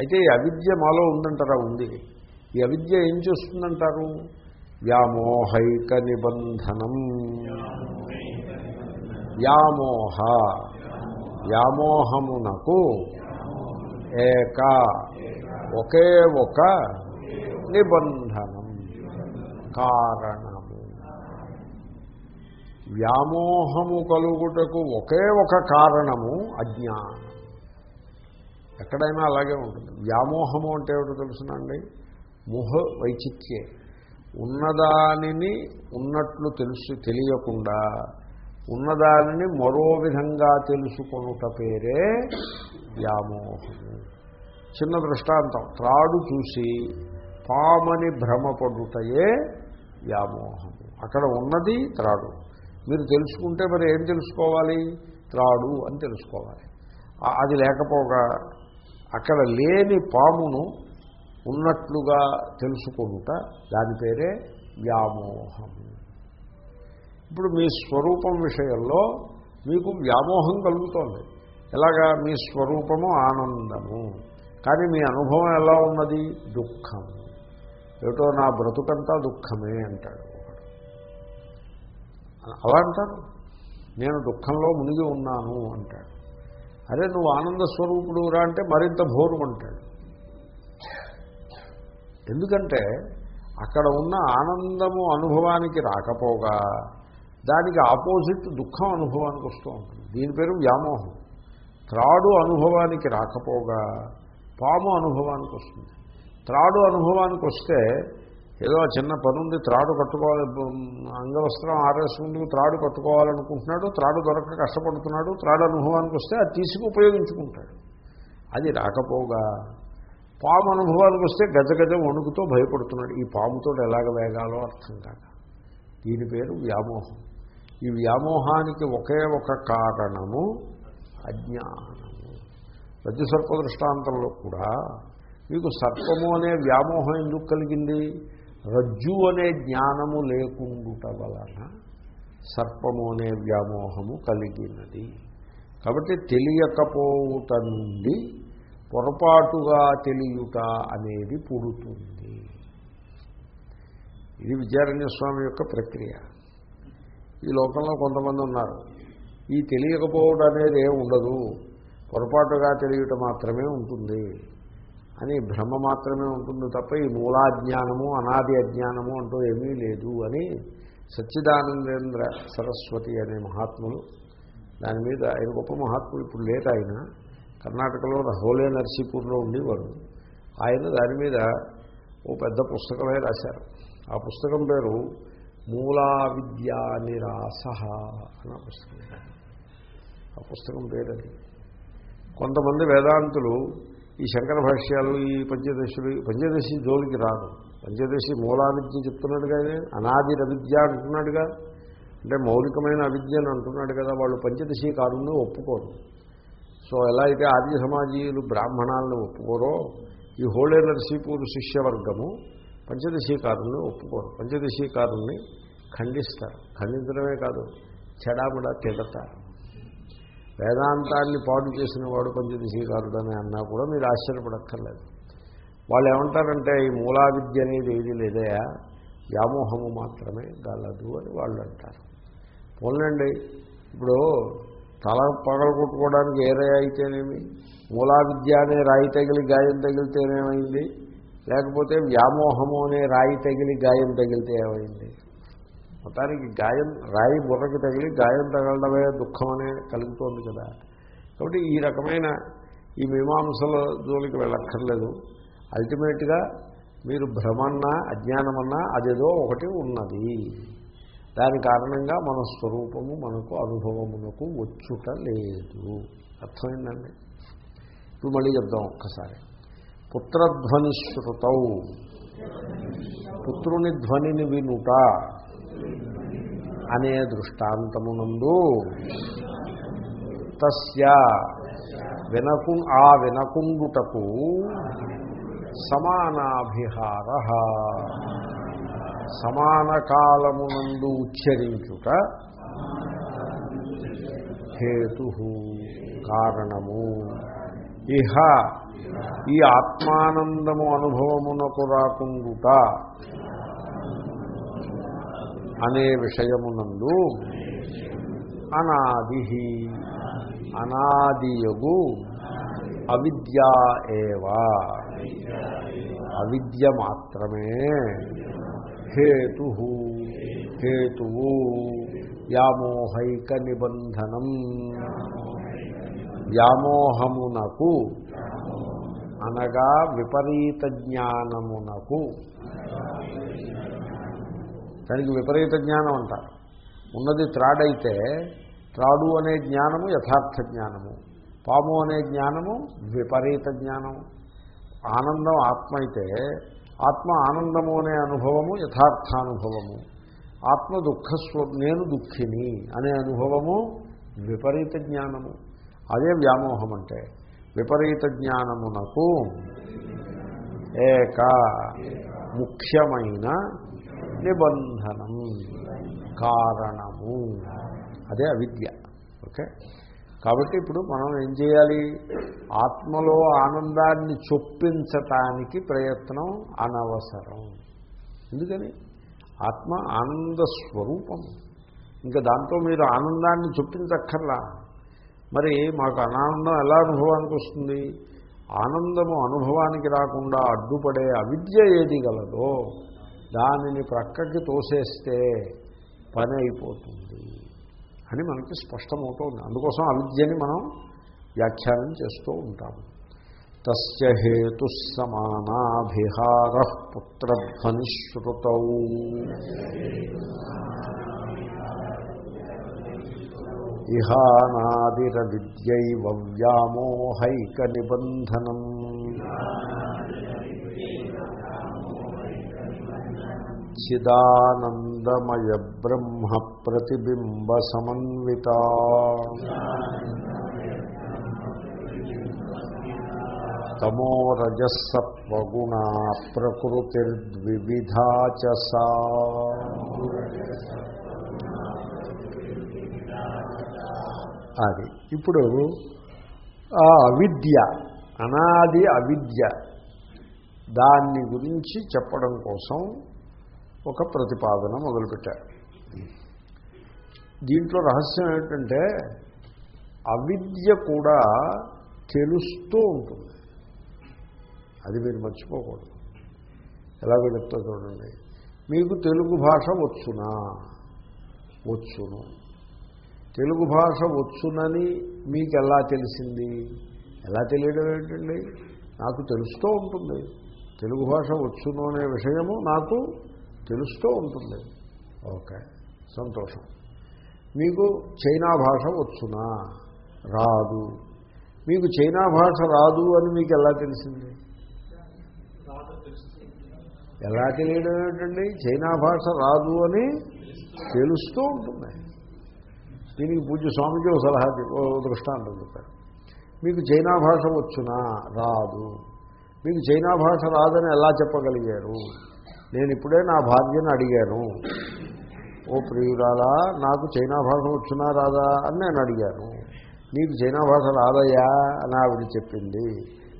అయితే ఈ అవిద్య మాలో ఉందంటారా? ఉంది. ఈ అవిద్య ఏం చేస్తుందంటారు? వ్యామోహైక నిబంధనం. వ్యామోహ. వ్యామోహమునకు ఏక. ఒకే ఒక నిబంధనం. కారణము. వ్యామోహము కలుగుటకు ఒకే ఒక కారణము అజ్ఞానం. ఎక్కడైనా అలాగే ఉంటుంది. వ్యామోహము అంటే ఏమిటో తెలుసునండి మొహ వైచిత్యే ఉన్నదానిని ఉన్నట్లు తెలుసు తెలియకుండా ఉన్నదానిని మరో విధంగా తెలుసుకొనుట పేరే వ్యామోహము. చిన్న దృష్టాంతం. త్రాడు చూసి పామని భ్రమపడుటయే వ్యామోహము. అక్కడ ఉన్నది త్రాడు. మీరు తెలుసుకుంటే మరి ఏం తెలుసుకోవాలి? త్రాడు అని తెలుసుకోవాలి. అది లేకపోగా అక్కడ లేని పామును ఉన్నట్లుగా తెలుసుకుంట దాని పేరే వ్యామోహం. ఇప్పుడు మీ స్వరూపం విషయంలో మీకు వ్యామోహం కలుగుతోంది. ఎలాగా? మీ స్వరూపము ఆనందము. కానీ మీ అనుభవం ఎలా ఉన్నది? దుఃఖము. ఏటో నా బ్రతుకంతా దుఃఖమే అంటాడు అలా అంటారు? నేను దుఃఖంలో మునిగి ఉన్నాను అంటాడు. అరే నువ్వు ఆనంద స్వరూపుడు రా అంటే మరింత భోరు అంటాడు. ఎందుకంటే అక్కడ ఉన్న ఆనందము అనుభవానికి రాకపోగా దానికి ఆపోజిట్ దుఃఖం అనుభవానికి వస్తూ ఉంటుంది. దీని పేరు వ్యామోహం. త్రాడు అనుభవానికి రాకపోగా పాము అనుభవానికి వస్తుంది. త్రాడు అనుభవానికి వస్తే ఏదో చిన్న పనుంది త్రాడు కట్టుకోవాలి అంగవస్త్రం ఆరేసుకుంటూ త్రాడు కట్టుకోవాలనుకుంటున్నాడు త్రాడు దొరక కష్టపడుతున్నాడు త్రాడు అనుభవానికి వస్తే అది తీసుకు ఉపయోగించుకుంటాడు. అది రాకపోగా పాము అనుభవానికి వస్తే గజ గజ వణుకుతో భయపడుతున్నాడు. ఈ పాముతో ఎలాగ వేగాలో అర్థం కాక. దీని పేరు వ్యామోహం. ఈ వ్యామోహానికి ఒకే ఒక కారణము అజ్ఞానము. రజ్జు సర్ప దృష్టాంతంలో కూడా మీకు సర్పము అనే వ్యామోహం ఎందుకు కలిగింది? రజ్జు అనే జ్ఞానము లేకుండుట వలన సర్పము అనే వ్యామోహము కలిగినది. కాబట్టి తెలియకపోవుట నుండి పొరపాటుగా తెలియుట అనేది పుడుతుంది. ఇది విద్యారణ్య స్వామి యొక్క ప్రక్రియ. ఈ లోకంలో కొంతమంది ఉన్నారు. ఈ తెలియకపోవడం అనేది ఏం ఉండదు. పొరపాటుగా తెలియట మాత్రమే ఉంటుంది. అని భ్రమ మాత్రమే ఉంటుంది తప్ప ఈ మూలాజ్ఞానము అనాది అజ్ఞానము అంటూ ఏమీ లేదు అని సచ్చిదానందేంద్ర సరస్వతి అనే మహాత్ములు దాని మీద ఆయన గొప్ప మహాత్ములు ఇప్పుడు లేట్ ఆయన. కర్ణాటకలో హోలే నర్సీపూర్లో ఉండేవారు. ఆయన దాని మీద ఓ పెద్ద పుస్తకమే రాశారు. ఆ పుస్తకం పేరు మూలా విద్యా నిరాస అన్న పుస్తకం. ఆ పుస్తకం పేరు అది. కొంతమంది వేదాంతులు ఈ శంకర భాష్యాలు ఈ పంచదశులు ఈ పంచదశి జోలికి రాదు. పంచదశి మూలావిద్య చెప్తున్నాడుగానే అనాది అవిద్య అంటున్నాడుగా. అంటే మౌలికమైన అవిద్య అని అంటున్నాడు కదా వాళ్ళు పంచదశి కారుని ఒప్పుకోరు. సో ఎలా అయితే ఆర్య సమాజీయులు బ్రాహ్మణాలను ఒప్పుకోరో ఈ హోళే నరసీపూర్ శిష్యవర్గము పంచదశీకారుల్ని ఒప్పుకోరు. పంచదశీకారుల్ని ఖండిస్తారు. ఖండించడమే కాదు చెడామడా తిడతారు. వేదాంతాన్ని పాటు చేసిన వాడు పంచదశీకారుడని అన్నా కూడా మీరు ఆశ్చర్యపడక్కర్లేదు. వాళ్ళు ఏమంటారంటే ఈ మూలా విద్య అనేది ఏది లేదయా వ్యామోహము మాత్రమే గలదు అని వాళ్ళు అంటారు. పోలండి ఇప్పుడు తల పగలు కొట్టుకోవడానికి ఏ రాయి అయితేనేమి? మూలా విద్య అనే రాయి తగిలి గాయం తగిలితేనేమైంది? లేకపోతే వ్యామోహము అనే రాయి తగిలి గాయం తగిలితే ఏమైంది? మొత్తానికి గాయం రాయి బుర్రకి తగిలి గాయం తగలడమే దుఃఖం అనే కలుగుతోంది కదా. కాబట్టి ఈ రకమైన ఈ మీమాంసల జోలికి వెళ్ళక్కర్లేదు. అల్టిమేట్గా మీరు భ్రమన్నా అజ్ఞానమన్నా అదేదో ఒకటి ఉన్నది. దాని కారణంగా మన స్వరూపము మనకు అనుభవమునకు వచ్చుట లేదు. అర్థమైందండి? ఇప్పుడు మళ్ళీ చెప్దాం ఒక్కసారి. పుత్రధ్వని శృతౌ పుత్రుని ధ్వనిని వినుట. అనే దృష్టాంతమునందు తస్య వినకు ఆ వినకుండుటకు సమానాభిహార. సమాన కాలమునందు ఉచ్చరించుట హేతు కారణము. ఇహ ఈ ఆత్మానందము అనుభవమునకు రాకుండుట అనే విషయమునందు అనాది. అనాదియగు అవిద్యా ఏవా. అవిద్య మాత్రమే హేతు. హేతువు వ్యామోహైక నిబంధనం. వ్యామోహమునకు అనగా విపరీత జ్ఞానమునకు దానికి విపరీత జ్ఞానం అంటారు. ఉన్నది త్రాడైతే త్రాడు అనే జ్ఞానము యథార్థ జ్ఞానము. పాము అనే జ్ఞానము విపరీత జ్ఞానము ఆనందం ఆత్మ అయితే ఆత్మ ఆనందము అనే అనుభవము యథార్థానుభవము. ఆత్మ దుఃఖస్వ నేను దుఃఖిని అనే అనుభవము విపరీత జ్ఞానము. అదే వ్యామోహం అంటే విపరీత జ్ఞానమునకు ఏక ముఖ్యమైన నిబంధనం. కారణము. అదే అవిద్య. ఓకే? కాబట్టి ఇప్పుడు మనం ఏం చేయాలి? ఆత్మలో ఆనందాన్ని చొప్పించటానికి ప్రయత్నం అనవసరం. ఎందుకని? ఆత్మ ఆనంద స్వరూపం. ఇంకా దాంతో మీరు ఆనందాన్ని చొప్పించక్కర్లా. మరి మాకు అనానందం ఎలా అనుభవానికి వస్తుంది? ఆనందము అనుభవానికి రాకుండా అడ్డుపడే అవిద్య ఏది గలదో దానిని ప్రక్కకి తోసేస్తే పని అయిపోతుంది అని మనకి స్పష్టమవుతోంది. అందుకోసం అవిద్యని మనం వ్యాఖ్యానం చేస్తూ ఉంటాము. తస్య హేతు సమానాభిహార పుత్రధ్వనిశ్రుతౌ. ఇహానాదిర విద్యైవ వ్యామోహైక నిబంధనం చిదానందమయ బ్రహ్మ ప్రతిబింబ సమన్విత. తమో రజసత్వగుణా ప్రకృతిర్ద్విధా చ సా. అది ఇప్పుడు ఆ అవిద్య అనాది అవిద్య దాన్ని గురించి చెప్పడం కోసం ఒక ప్రతిపాదన మొదలుపెట్టారు దీంట్లో రహస్యం ఏంటంటే అవిద్య కూడా తెలుస్తూ ఉంటుంది. అది మీరు మర్చిపోకూడదు. ఎలాగో చెప్తా చూడండి. మీకు తెలుగు భాష వచ్చునా? వచ్చును. తెలుగు భాష వచ్చునని మీకు ఎలా తెలిసింది? ఎలా తెలియడం ఏంటండి నాకు తెలుస్తూ ఉంటుంది. తెలుగు భాష వచ్చును అనే విషయము నాకు తెలుస్తూ ఉంటుంది. ఓకే. సంతోషం. మీకు చైనా భాష వచ్చునా? రాదు. మీకు చైనా భాష రాదు అని మీకు ఎలా తెలిసింది? ఎలా తెలియడం ఏంటండి చైనా భాష రాదు అని తెలుస్తూ ఉంటుంది. దీనికి పూజ్య స్వామికి ఓ సలహా ఓ దృష్టాంతం చెప్పారు. మీకు చైనా భాష వచ్చునా? రాదు. మీకు చైనా భాష రాదని ఎలా చెప్పగలిగారు? నేను ఇప్పుడే నా భార్యను అడిగాను. ఓ ప్రియురాలా నాకు చైనా భాష వచ్చునా రాదా అని నేను అడిగాను. నీకు చైనా భాష రాదయ్యా అని ఆవిడ చెప్పింది.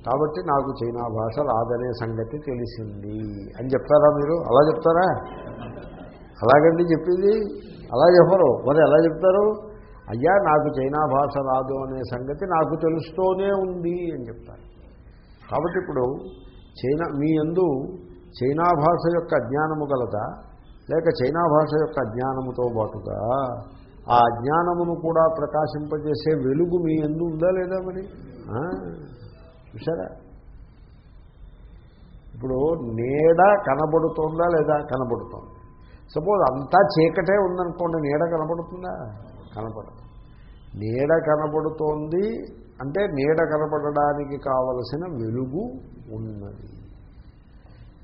కాబట్టి నాకు చైనా భాష రాదనే సంగతి తెలిసింది అని చెప్తారా మీరు? అలా చెప్తారా? అలాగండి చెప్పింది. అలా చెప్పరు. మరి ఎలా చెప్తారు? అయ్యా నాకు చైనా భాష రాదు అనే సంగతి నాకు తెలుస్తూనే ఉంది అని చెప్తారు. కాబట్టి ఇప్పుడు చైనా మీ ఎందు చైనా భాష యొక్క అజ్ఞానము గలదా? లేక చైనా భాష యొక్క అజ్ఞానముతో పాటుగా ఆ అజ్ఞానమును కూడా ప్రకాశింపజేసే వెలుగు మీ ఎందు ఉందా లేదా మరి? చూసారా ఇప్పుడు నీడ కనబడుతుందా లేదా? కనబడుతోంది. సపోజ్ అంతా చీకటే ఉందనుకోండి నీడ కనబడుతుందా? కనపడదు. నీడ కనబడుతోంది అంటే నీడ కనపడడానికి కావలసిన వెలుగు ఉన్నది.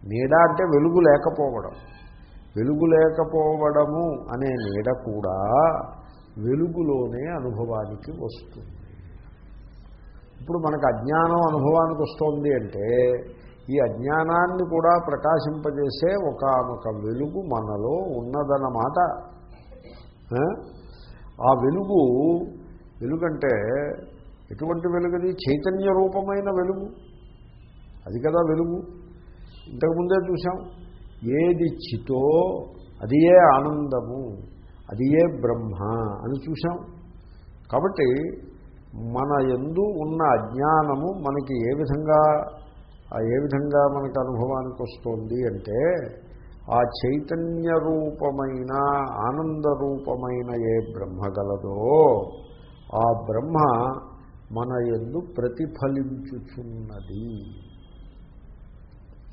నీడ అంటే వెలుగు లేకపోవడం. వెలుగు లేకపోవడము అనే నీడ కూడా వెలుగులోనే అనుభవానికి వస్తుంది. ఇప్పుడు మనకు అజ్ఞానం అనుభవానికి వస్తుంది అంటే ఈ అజ్ఞానాన్ని కూడా ప్రకాశింపజేసే ఒకనొక వెలుగు మనలో ఉన్నదన్నమాట. ఆ? ఆ వెలుగు వెలుగంటే ఎటువంటి వెలుగుది? చైతన్య రూపమైన వెలుగు. అది కదా వెలుగు. ఇంతకుముందే చూసాం ఏది చితో అది ఏ ఆనందము అది ఏ బ్రహ్మ అని చూసాం కాబట్టి మన ఎందు ఉన్న అజ్ఞానము మనకి ఏ విధంగా ఏ విధంగా మనకు అనుభవానికి వస్తుంది అంటే ఆ చైతన్య రూపమైన ఆనంద రూపమైన ఏ బ్రహ్మ గలదో ఆ బ్రహ్మ మన ఎందు ప్రతిఫలించుచున్నది.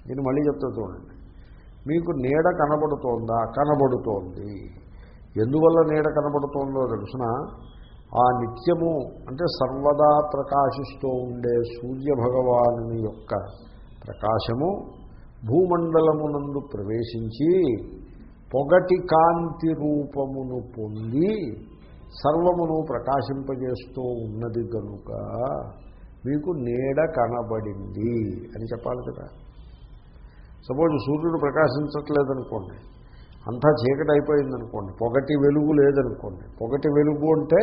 నేను మళ్ళీ చెప్తా చూడండి. మీకు నీడ కనబడుతోందా? కనబడుతోంది. ఎందువల్ల నీడ కనబడుతోందో తెలుసిన? ఆ నిత్యము అంటే సర్వదా ప్రకాశిస్తూ ఉండే సూర్యభగవాను యొక్క ప్రకాశము భూమండలమునందు ప్రవేశించి పొగటి కాంతి రూపమును పొంది సర్వమును ప్రకాశింపజేస్తూ ఉన్నది కనుక మీకు నీడ కనబడింది అని చెప్పాలి కదా. సపోజ్ సూర్యుడు ప్రకాశించట్లేదనుకోండి అంతా చీకటి అయిపోయిందనుకోండి పొగటి వెలుగు లేదనుకోండి పొగటి వెలుగు అంటే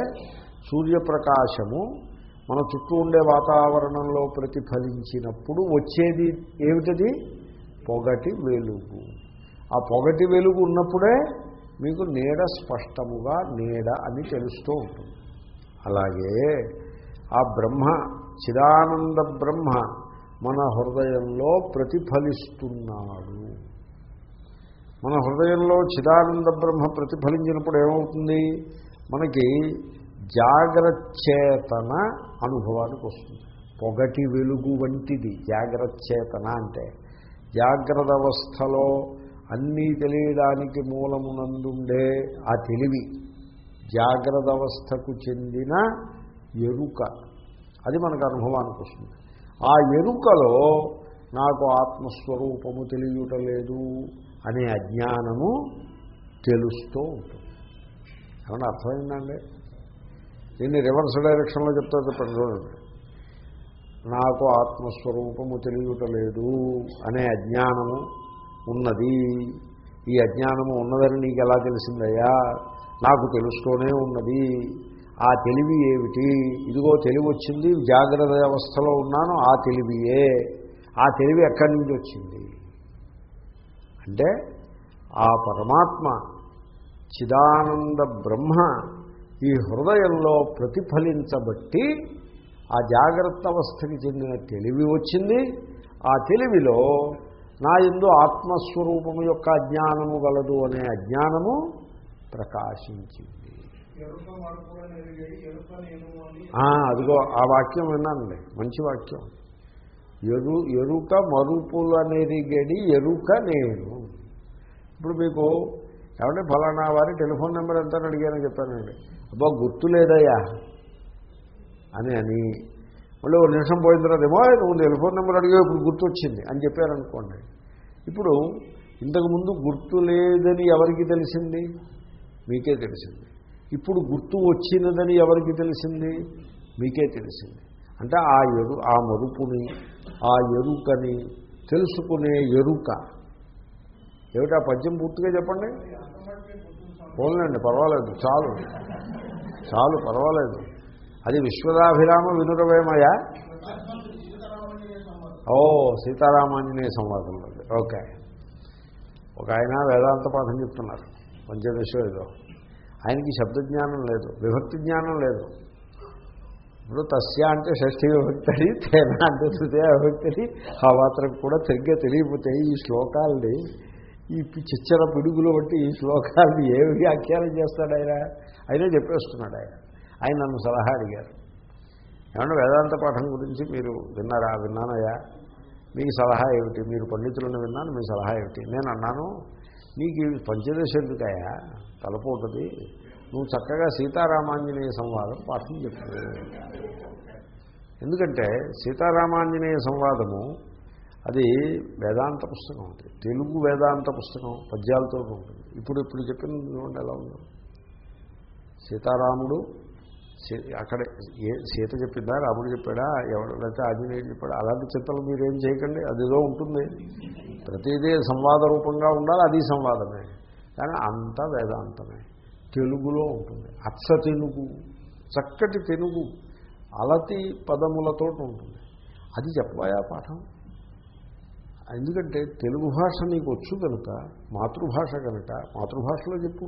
సూర్యప్రకాశము మన చుట్టూ ఉండే వాతావరణంలో ప్రతిఫలించినప్పుడు వచ్చేది ఏమిటది? పొగటి వెలుగు. ఆ పొగటి వెలుగు ఉన్నప్పుడే మీకు నీడ స్పష్టముగా నీడ అని తెలుస్తూ ఉంటుంది. అలాగే ఆ బ్రహ్మ చిదానంద బ్రహ్మ మన హృదయంలో ప్రతిఫలిస్తున్నాడు. మన హృదయంలో చిదానంద బ్రహ్మ ప్రతిఫలించినప్పుడు ఏమవుతుంది? మనకి జాగ్రచ్చేతన అనుభవానికి వస్తుంది. పొగటి వెలుగు వంటిది జాగ్రచ్చేతన అంటే. జాగ్రత్త అవస్థలో అన్నీ తెలియడానికి మూలమునందుండే ఆ తెలివి జాగ్రత్త అవస్థకు చెందిన ఎరుక. అది మనకు అనుభవానికి వస్తుంది. ఆ ఎరుకలో నాకు ఆత్మస్వరూపము తెలియటలేదు అనే అజ్ఞానము తెలుస్తూ ఉంటుంది. ఏమన్నా అర్థమైందండి? దీన్ని రివర్స్ డైరెక్షన్లో చెప్తా చెప్పండి చూడండి. నాకు ఆత్మస్వరూపము తెలియటలేదు అనే అజ్ఞానము ఉన్నది. ఈ అజ్ఞానము ఉన్నదని నీకు ఎలా తెలిసిందయ్యా? నాకు తెలుస్తూనే ఉన్నది. ఆ తెలివి ఏమిటి? ఇదిగో తెలివి వచ్చింది జాగ్రత్త అవస్థలో ఉన్నాను ఆ తెలివియే. ఆ తెలివి ఎక్కడి నుంచి వచ్చింది? అంటే ఆ పరమాత్మ చిదానంద బ్రహ్మ ఈ హృదయంలో ప్రతిఫలించబట్టి ఆ జాగ్రత్త అవస్థకి చెందిన తెలివి వచ్చింది. ఆ తెలివిలో నా ఎందు ఆత్మస్వరూపము యొక్క అజ్ఞానము గలదు అనే అజ్ఞానము ప్రకాశించింది. అదిగో ఆ వాక్యం విన్నానండి. మంచి వాక్యం. ఎరు ఎరుక మరుపులనెరిగడి ఎరుక నేను. ఇప్పుడు మీకు ఏమంటే ఫలానా వారి టెలిఫోన్ నెంబర్ ఎంత అని అడిగానని చెప్పానండి. అబ్బా గుర్తు లేదయ్యా. అని అని. మళ్ళీ ఒక నిమిషం పోయిన తర్వాత ఏమో నువ్వు టెలిఫోన్ నెంబర్ అడిగా ఇప్పుడు గుర్తొచ్చింది అని చెప్పారనుకోండి. ఇప్పుడు ఇంతకుముందు గుర్తు లేదని ఎవరికి తెలిసింది? మీకే తెలిసింది. ఇప్పుడు గుర్తు వచ్చినదని ఎవరికి తెలిసింది? మీకే తెలిసింది. అంటే ఆ ఎరు ఆ మరుపుని ఆ ఎరుకని తెలుసుకునే ఎరుక. ఏమిటా పద్యం పూర్తిగా చెప్పండి? పోలండి పర్వాలేదు చాలు. చాలు పర్వాలేదు. అది విశ్వదాభిరామ వినురవేమయ్యా ఓ సీతారామాంజనేయ సంవాదంలో ఓకే. ఒక ఆయన వేదాంత పాఠం చెప్తున్నారు. పంచదశ ఏదో. ఆయనకి శబ్దజ్ఞానం లేదు విభక్తి జ్ఞానం లేదు. ఇప్పుడు తస్య అంటే షష్ఠి విభక్తి అని తేన అంటే తృతీయ విభక్తి ఆ మాత్రం కూడా సరిగ్గా తెలియకపోతే ఈ శ్లోకాల్ని ఈ చిచ్చర పిడుగులు బట్టి ఈ శ్లోకాన్ని ఏ వ్యాఖ్యానం చేస్తాడు ఆయన? అయినా చెప్పేస్తున్నాడు ఆయన. ఆయన నన్ను సలహా అడిగారు. ఏమన్నా వేదాంత పాఠం గురించి మీరు విన్నారా? విన్నానయ్యా. మీ సలహా ఏమిటి? మీరు పండితులను విన్నాను మీ సలహా ఏమిటి? నేను అన్నాను నీకు పంచదశ ఎందుకయ్యా? తలపోతుంది నువ్వు చక్కగా సీతారామాంజనేయ సంవాదం పాఠం చెప్పు. ఎందుకంటే సీతారామాంజనేయ సంవాదము అది వేదాంత పుస్తకం అది. తెలుగు వేదాంత పుస్తకం పద్యాలతో ఉంటుంది. ఇప్పుడు ఇప్పుడు చెప్పిన చూడండి ఎలా ఉందో. సీతారాముడు సీ- అక్కడ ఏ సీత చెప్పిందా? రాముడు చెప్పాడా? ఎవరైతే ఆంజనేయుడు చెప్పాడా? అలాంటి చింతలు మీరేం చేయకండి. అదిదో ఉంటుంది. ప్రతిదీ సంవాద రూపంగా ఉండాలి. అది సంవాదమే. కానీ అంతా వేదాంతమే. తెలుగులో ఉంటుంది. అచ్చ తెలుగు. చక్కటి తెలుగు. అలతి పదములతో ఉంటుంది. అది చెప్పబోయా పాఠం. ఎందుకంటే తెలుగు భాష నీకు వచ్చు కనుక మాతృభాష కనుక మాతృభాషలో చెప్పు.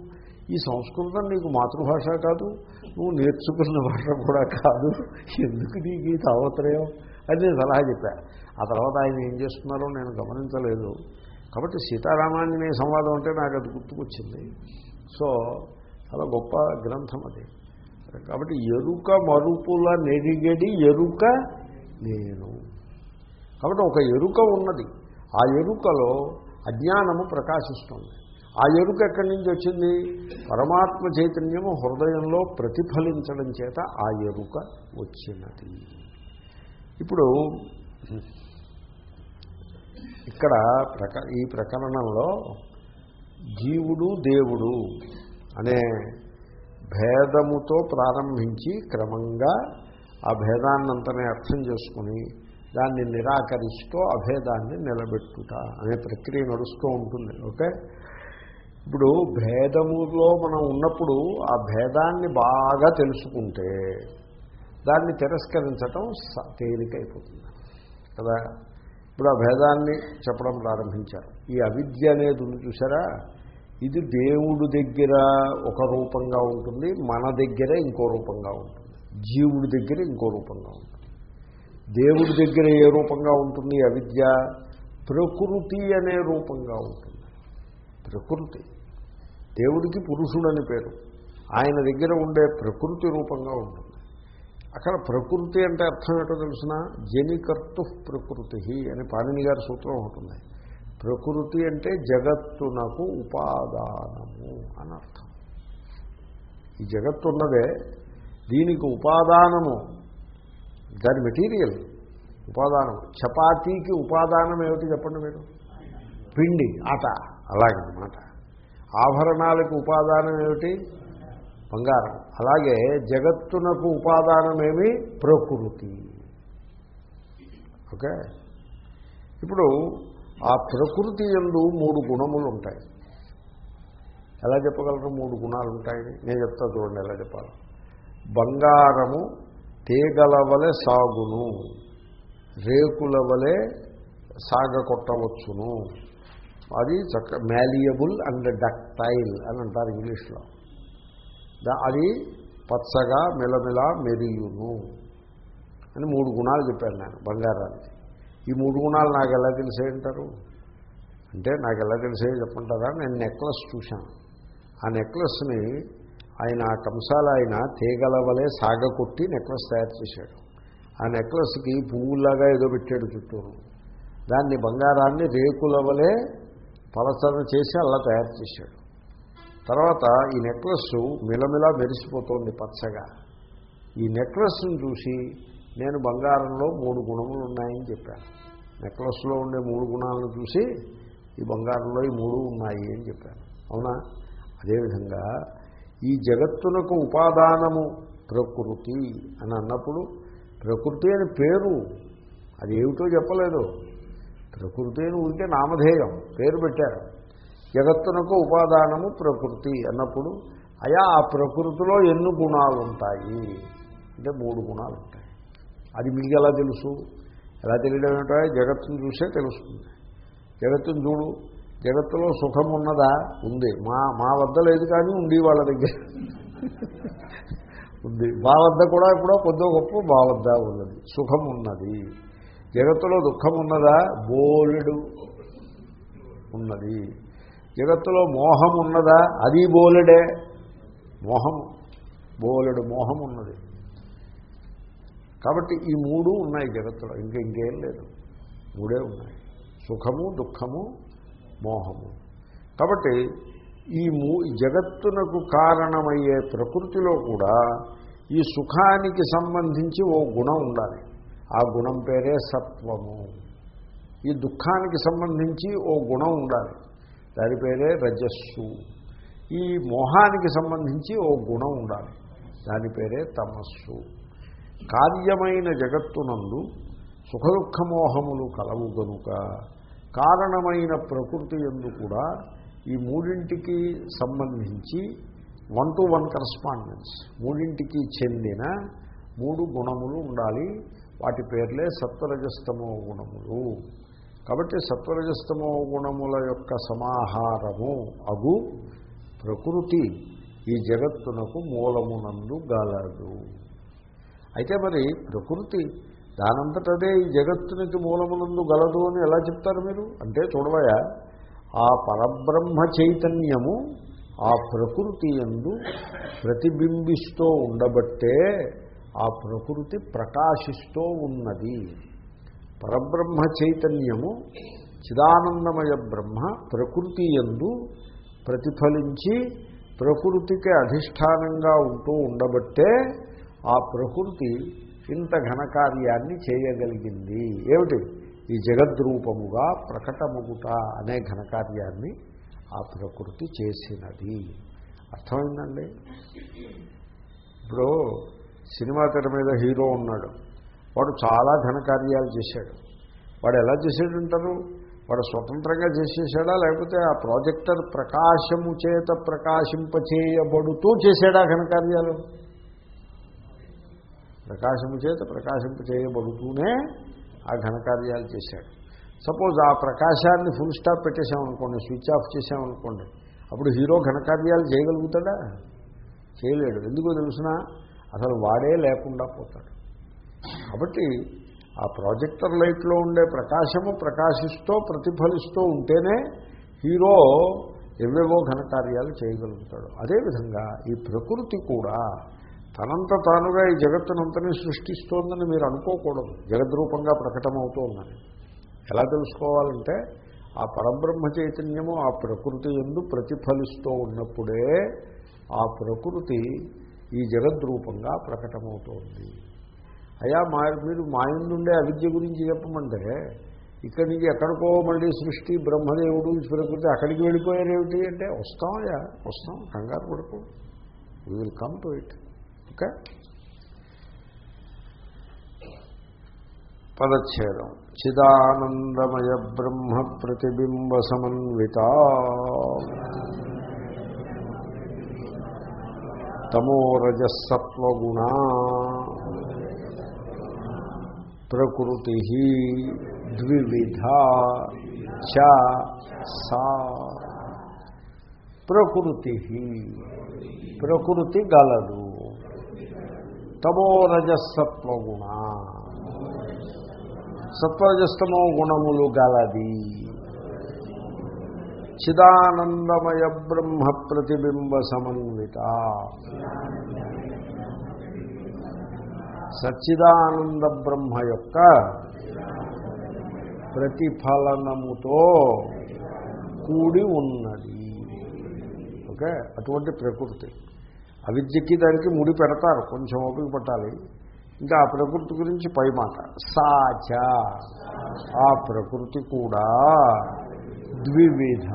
ఈ సంస్కృతం నీకు మాతృభాష కాదు నువ్వు నేర్చుకున్న భాష కూడా కాదు. ఎందుకు నీకు ఈ తావత్రయం అని నేను సలహా చెప్పా. ఆ తర్వాత ఆయన ఏం చేస్తున్నారో నేను గమనించలేదు. కాబట్టి సీతారామాంజనేయ సంవాదం అంటే నాకు అది గుర్తుకొచ్చింది. సో చాలా గొప్ప గ్రంథం అది. కాబట్టి ఎరుక మరుపుల నెరిగడి ఎరుక నేను. కాబట్టి ఒక ఎరుక ఉన్నది. ఆ ఎరుకలో అజ్ఞానము ప్రకాశిస్తుంది. ఆ ఎరుక ఎక్కడి నుంచి వచ్చింది? పరమాత్మ చైతన్యము హృదయంలో ప్రతిఫలించడం చేత ఆ ఎరుక వచ్చినది. ఇప్పుడు ఇక్కడ ప్రక ఈ ప్రకరణంలో జీవుడు దేవుడు అనే భేదముతో ప్రారంభించి క్రమంగా ఆ భేదాన్నంతనే అర్థం చేసుకుని దాన్ని నిరాకరిస్తూ అభేదాన్ని నిలబెట్టుట అనే ప్రక్రియ నడుస్తూ ఉంటుంది. ఓకే? ఇప్పుడు భేదములో మనం ఉన్నప్పుడు ఆ భేదాన్ని బాగా తెలుసుకుంటే దాన్ని తిరస్కరించటం స- తేలికైపోతుంది. కదా? ఇప్పుడు ఆ భేదాన్ని చెప్పడం ప్రారంభించారు. ఈ అవిద్య అనేది ఉంది చూసారా ఇది దేవుడి దగ్గర ఒక రూపంగా ఉంటుంది మన దగ్గర ఇంకో రూపంగా ఉంటుంది జీవుడి దగ్గర ఇంకో రూపంగా ఉంటుంది. దేవుడి దగ్గర ఏ రూపంగా ఉంటుంది? అవిద్య. ప్రకృతి అనే రూపంగా ఉంటుంది. ప్రకృతి. దేవుడికి పురుషుడని పేరు. ఆయన దగ్గర ఉండే ప్రకృతి రూపంగా ఉంటుంది. అక్కడ ప్రకృతి అంటే అర్థం ఏంటో తెలిసిన? జనికర్తు ప్రకృతి అని పాణిని గారి సూత్రం ఉంటుంది ప్రకృతి అంటే జగత్తునకు ఉపాదానము అని అర్థం. ఈ జగత్తు ఉన్నదే దీనికి ఉపాదానము దాని మెటీరియల్ ఉపాదానం. చపాతీకి ఉపాదానం ఏమిటి చెప్పండి మీరు? పిండి ఆట. అలాగనమాట. ఆభరణాలకు ఉపాదానం ఏమిటి? బంగారం. అలాగే జగత్తునకు ఉపాదానమేమి? ప్రకృతి. ఓకే? ఇప్పుడు ఆ ప్రకృతి ఎందు మూడు గుణములు ఉంటాయి ఎలా చెప్పగలరు? మూడు గుణాలు ఉంటాయి నేను చెప్తా చూడండి ఎలా చెప్పాలి. బంగారము తీగల వలె సాగును రేకుల వలె సాగ కొట్టవచ్చును. అది చక్క మ్యాలియబుల్ అండ్ డక్టైల్ అని అంటారు ఇంగ్లీష్లో. అది పచ్చగా మెలమెల మెరియును అని మూడు గుణాలు చెప్పాను నేను బంగారానికి. ఈ మూడు గుణాలు నాకు ఎలా తెలిసేయంటారు? అంటే నాకు ఎలా తెలిసేవి చెప్పంటారా నేను నెక్లెస్ చూశాను. ఆ నెక్లెస్ని ఆయన ఆ కంసాల ఆయన తీగల వలె సాగకొట్టి నెక్లెస్ తయారు చేశాడు. ఆ నెక్లెస్కి పువ్వులాగా ఏదో పెట్టాడు చుట్టూరు. దాన్ని బంగారాన్ని రేకుల వలె పలసన చేసి అలా తయారు చేశాడు. తర్వాత ఈ నెక్లెస్ మిలమిలా మెరిసిపోతోంది పచ్చగా. ఈ నెక్లెస్ని చూసి నేను బంగారంలో మూడు గుణములు ఉన్నాయని చెప్పాను. నెక్లెస్లో ఉండే మూడు గుణాలను చూసి ఈ బంగారంలో ఈ మూడు ఉన్నాయి అని చెప్పాను. అవునా? అదేవిధంగా ఈ జగత్తునకు ఉపాదానము ప్రకృతి అని అన్నప్పుడు ప్రకృతి అని పేరు అది ఏమిటో చెప్పలేదు. ప్రకృతి అని ఉంటే నామధేయం పేరు పెట్టారు. జగత్తునకు ఉపాదానము ప్రకృతి అన్నప్పుడు అయా ఆ ప్రకృతిలో ఎన్ని గుణాలు ఉంటాయి అంటే మూడు గుణాలు ఉంటాయి అది మీకు ఎలా తెలుసు? ఎలా తెలియడం ఏంటో జగత్తును చూసే తెలుస్తుంది. జగత్తును చూడు జగత్తులో సుఖం ఉన్నదా ఉంది. మా మా వద్ద లేదు కానీ ఉంది వాళ్ళ దగ్గర. ఉంది. మా వద్ద కూడా ఎప్పుడో కొద్దో గొప్ప మా వద్ద ఉన్నది. సుఖం ఉన్నది జగత్తులో దుఃఖం ఉన్నదా బోలెడు ఉన్నది. జగత్తులో మోహం ఉన్నదా? అది బోలెడే. మోహం బోలెడు మోహం ఉన్నది. కాబట్టి ఈ మూడు ఉన్నాయి జగత్తులో. ఇంకా ఇంకేం లేదు. మూడే ఉన్నాయి. సుఖము దుఃఖము మోహము. కాబట్టి ఈ మూ జగత్తునకు కారణమయ్యే ప్రకృతిలో కూడా ఈ సుఖానికి సంబంధించి ఓ గుణం ఉండాలి. ఆ గుణం పేరే సత్వము. ఈ దుఃఖానికి సంబంధించి ఓ గుణం ఉండాలి. దాని పేరే రజస్సు. ఈ మోహానికి సంబంధించి ఓ గుణం ఉండాలి. దాని పేరే తమస్సు. కార్యమైన జగత్తునందు సుఖదుఖమోహములు కలవు గనుక కారణమైన ప్రకృతి ఎందు కూడా ఈ మూడింటికి సంబంధించి వన్ టు వన్ కరస్పాండెన్స్. మూడింటికి చెందిన మూడు గుణములు ఉండాలి. వాటి పేర్లే సత్వరజస్తమో గుణములు. కాబట్టి సత్వరజస్తమో గుణముల యొక్క సమాహారము అగు ప్రకృతి ఈ జగత్తునకు మూలమునందు గలదు. అయితే మరి ప్రకృతి దానంతటదే ఈ జగత్తునికి మూలమునందు గలదు అని ఎలా చెప్తారు మీరు? అంటే చూడవయా ఆ పరబ్రహ్మ చైతన్యము ఆ ప్రకృతి ఎందు ప్రతిబింబిస్తూ ఉండబట్టే ఆ ప్రకృతి ప్రకాశిస్తూ ఉన్నది. పరబ్రహ్మ చైతన్యము చిదానందమయ బ్రహ్మ ప్రకృతి ఎందు ప్రతిఫలించి ప్రకృతికి అధిష్టానంగా ఉంటూ ఉండబట్టే ఆ ప్రకృతి ఇంత ఘనకార్యాన్ని చేయగలిగింది. ఏమిటి? ఈ జగద్రూపముగా ప్రకటముగుట అనే ఘనకార్యాన్ని ఆ ప్రకృతి చేసినది. అర్థమైందండి? ఇప్పుడు సినిమా తెర మీద హీరో ఉన్నాడు. వాడు చాలా ఘనకార్యాలు చేశాడు. వాడు ఎలా చేసాడంటారు వాడు స్వతంత్రంగా చేసేసాడా? లేకపోతే ఆ ప్రాజెక్టర్ ప్రకాశము చేత ప్రకాశింపచేయబడుతూ చేశాడా ఘనకార్యాలు? ప్రకాశము చేత ప్రకాశింపచేయబడుతూనే ఆ ఘనకార్యాలు చేశాడు. సపోజ్ ఆ ప్రకాశాన్ని ఫుల్ స్టాప్ పెట్టేశామనుకోండి స్విచ్ ఆఫ్ చేసామనుకోండి అప్పుడు హీరో ఘనకార్యాలు చేయగలుగుతాడా? చేయలేడు. ఎందుకో తెలుసిన? అసలు వాడే లేకుండా పోతాడు. కాబట్టి ఆ ప్రాజెక్టర్ లైట్లో ఉండే ప్రకాశము ప్రకాశిస్తూ ప్రతిఫలిస్తూ ఉంటేనే హీరో ఎవేవో ఘనకార్యాలు చేయగలుగుతాడు. అదేవిధంగా ఈ ప్రకృతి కూడా తనంత తానుగా ఈ జగత్తునంతని సృష్టిస్తోందని మీరు అనుకోకూడదు. జగద్రూపంగా ప్రకటమవుతోందని. ఎలా తెలుసుకోవాలంటే ఆ పరబ్రహ్మ చైతన్యము ఆ ప్రకృతి ఎందు ప్రతిఫలిస్తూ ఉన్నప్పుడే ఆ ప్రకృతి ఈ జగద్రూపంగా ప్రకటమవుతోంది. అయ్యా మా మీరు మా అవిద్య గురించి చెప్పమంటే ఇక్కడి నుంచి ఎక్కడికో మళ్ళీ సృష్టి బ్రహ్మదేవుడు ప్రకృతి అక్కడికి వెళ్ళిపోయారేమిటి అంటే వస్తామయ్యా వస్తాం కంగారు పడుకో. You will come to it okay పదచ్ఛేదం. చిదానందమయ బ్రహ్మ ప్రతిబింబ సమన్విత. తమోరజసత్వగుణ ప్రకృతి ద్వివిధ చ సా. ప్రకృతి ప్రకృతి గలదు. తమోరజసత్వగుణ సత్వరజస్తమో గుణములు గలది. చిదానందమయ బ్రహ్మ ప్రతిబింబ సమన్విత. సచ్చిదానంద బ్రహ్మ యొక్క ప్రతిఫలనముతో కూడి ఉన్నది. ఓకే? అటువంటి ప్రకృతి. అవిద్యకి దానికి ముడి పెడతారు. కొంచెం ఓపిక పట్టాలి. ఇంకా ఆ ప్రకృతి గురించి పై మాట. సాచ. ఆ ప్రకృతి కూడా ద్వివిధ.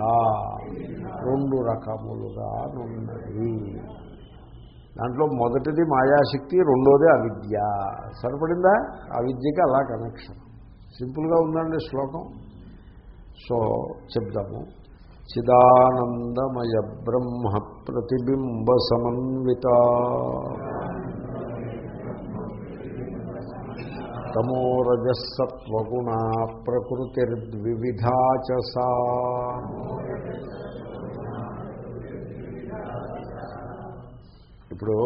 రెండు రకములుగా ఉన్నది దాంట్లో మొదటిది మాయాశక్తి రెండోది అవిద్య. సరిపడిందా? అవిద్యకి అలా కనెక్షన్ సింపుల్గా ఉందండి శ్లోకం. సో చెప్దాము. చిదానందమయ బ్రహ్మ ప్రతిబింబ సమన్విత. తమోరజసత్వగుణ ప్రకృతిర్ద్విధా చ సా. ఇప్పుడు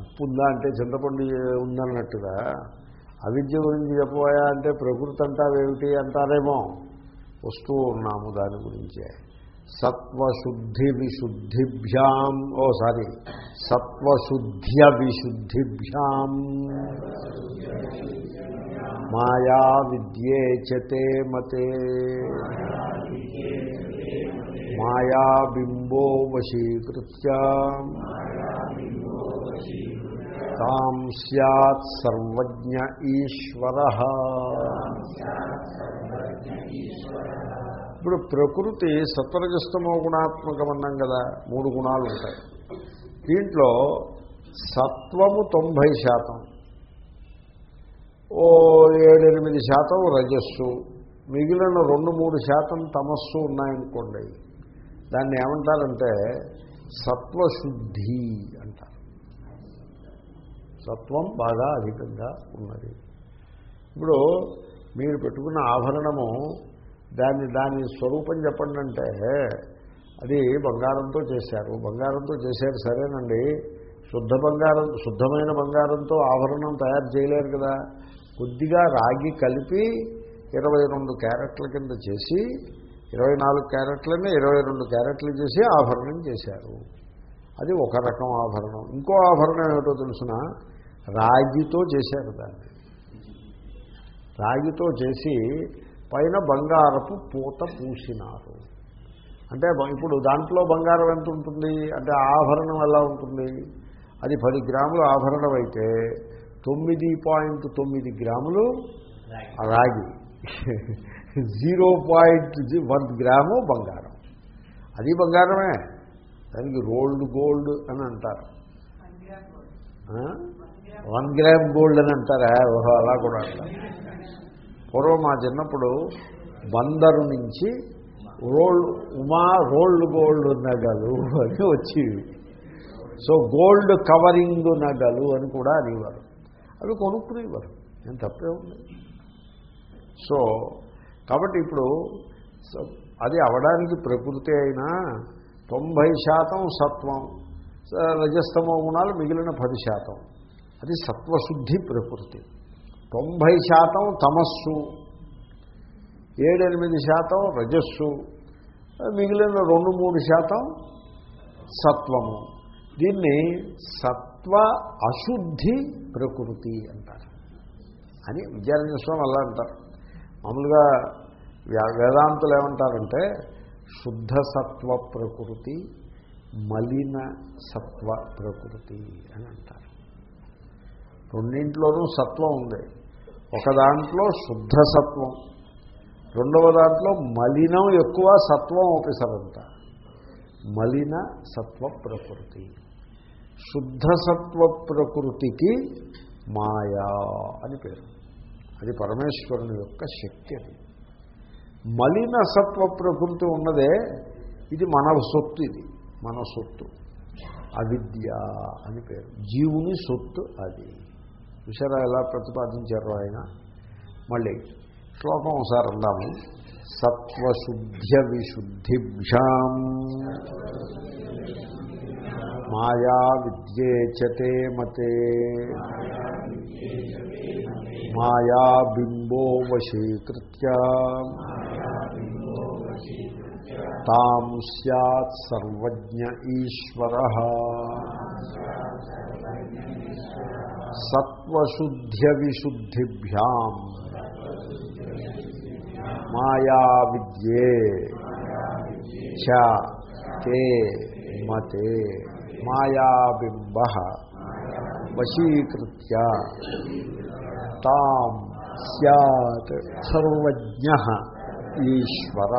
ఉప్పు ఉందా అంటే చింతపండు ఉందన్నట్టుగా అవిద్య గురించి చెప్పబోయా అంటే ప్రకృతి అంటావేమిటి అంటారేమో? వస్తూ ఉన్నాము దాని గురించే. సత్వశుద్ధి విశుద్ధిభ్యాం ఓ సారీ సత్వశుద్ధ్య విశుద్ధిభ్యాం మాయా విద్యే చతే మతే. మాయాబింబో వశీకృత్య. తాం సత్ సర్వజ్ఞ ఈశ్వర. ఇప్పుడు ప్రకృతి సత్వరజస్తమో గుణాత్మకమన్నాం కదా మూడు గుణాలు ఉంటాయి. దీంట్లో సత్వము తొంభై శాతం. ఓ ఏడెనిమిది శాతం రజస్సు మిగిలిన రెండు మూడు శాతం తమస్సు ఉన్నాయనుకోండి. దాన్ని ఏమంటారంటే సత్వశుద్ధి అంటారు. సత్వం బాగా అధికంగా ఉన్నది. ఇప్పుడు మీరు పెట్టుకున్న ఆభరణము దాన్ని దాని స్వరూపం చెప్పండి అంటే అది బంగారంతో చేశారు. బంగారంతో చేశారు సరేనండి. శుద్ధ బంగారం శుద్ధమైన బంగారంతో ఆభరణం తయారు చేయలేరు కదా. కొద్దిగా రాగి కలిపి ఇరవై రెండు క్యారెట్ల కింద చేసి ఇరవై నాలుగు క్యారెట్లని ఇరవై రెండు క్యారెట్లు చేసి ఆభరణం చేశారు. అది ఒక రకం ఆభరణం. ఇంకో ఆభరణం ఏమిటో తెలుసిన? రాగితో చేశారు దాన్ని. రాగితో చేసి పైన బంగారపు పూత పూసినారు. అంటే ఇప్పుడు దాంట్లో బంగారం ఎంత ఉంటుంది? అంటే ఆభరణం ఎలా ఉంటుంది? అది పది గ్రాములు ఆభరణం అయితే తొమ్మిది పాయింట్ తొమ్మిది గ్రాములు రాగి. జీరో పాయింట్ వన్ గ్రాము బంగారం. అది బంగారమే. దానికి రోల్డ్ గోల్డ్ అని అంటారు. వన్ గ్రామ్ గోల్డ్ అని అంటారా? ఓహో అలా కూడా అంటారు. పూర్వం మా చిన్నప్పుడు బందరు నుంచి రోల్డ్ ఉమా రోల్డ్ గోల్డ్ నగలు అని వచ్చేవి. సో గోల్డ్ కవరింగ్ నగలు అని కూడా అనేవారు. అవి కొనుక్కునేవారు. నేను తప్పే ఉంది. సో కాబట్టి ఇప్పుడు అది అవడానికి ప్రకృతి అయినా తొంభై శాతం సత్వం. రజస్తమో గుణాలు మిగిలిన పది శాతం. అది సత్వశుద్ధి ప్రకృతి. తొంభై శాతం తమస్సు ఏడెనిమిది శాతం రజస్సు మిగిలిన రెండు మూడు శాతం సత్వము. దీన్ని సత్వ అశుద్ధి ప్రకృతి అంటారు. అని విద్యారణ్య స్వామి అలా అంటారు. మామూలుగా వేదాంతులు ఏమంటారంటే శుద్ధ సత్వ ప్రకృతి మలిన సత్వ ప్రకృతి అని అంటారు. రెండింట్లోనూ సత్వం ఉంది. ఒక దాంట్లో శుద్ధ సత్వం రెండవ దాంట్లో మలినం ఎక్కువ సత్వం ఒకసారంత మలిన సత్వ ప్రకృతి. శుద్ధ సత్వ ప్రకృతికి మాయా అని పేరు. అది పరమేశ్వరుని యొక్క శక్తి అది. మలిన సత్వ ప్రకృతి ఉన్నదే ఇది మన సొత్తు ఇది మన సొత్తు. అవిద్య అని పేరు. జీవుని సొత్తు అది. చూసారా ఎలా ప్రతిపాదించారో ఆయన? మళ్ళీ శ్లోకం ఒకసారి అందాము. సత్వశుద్ధ్య విశుద్ధిభ్యాం. మాయా విద్యేచతే మతే. మాయా బింబో వశీకృత్య తాం సత్ సర్వజ్ఞ ఈశ్వర. సత్వశుద్ధ్య విశుద్ధిభ్యాం మాయా విద్యే చ తాం సత్ సర్వజ్ఞ ఈశ్వర.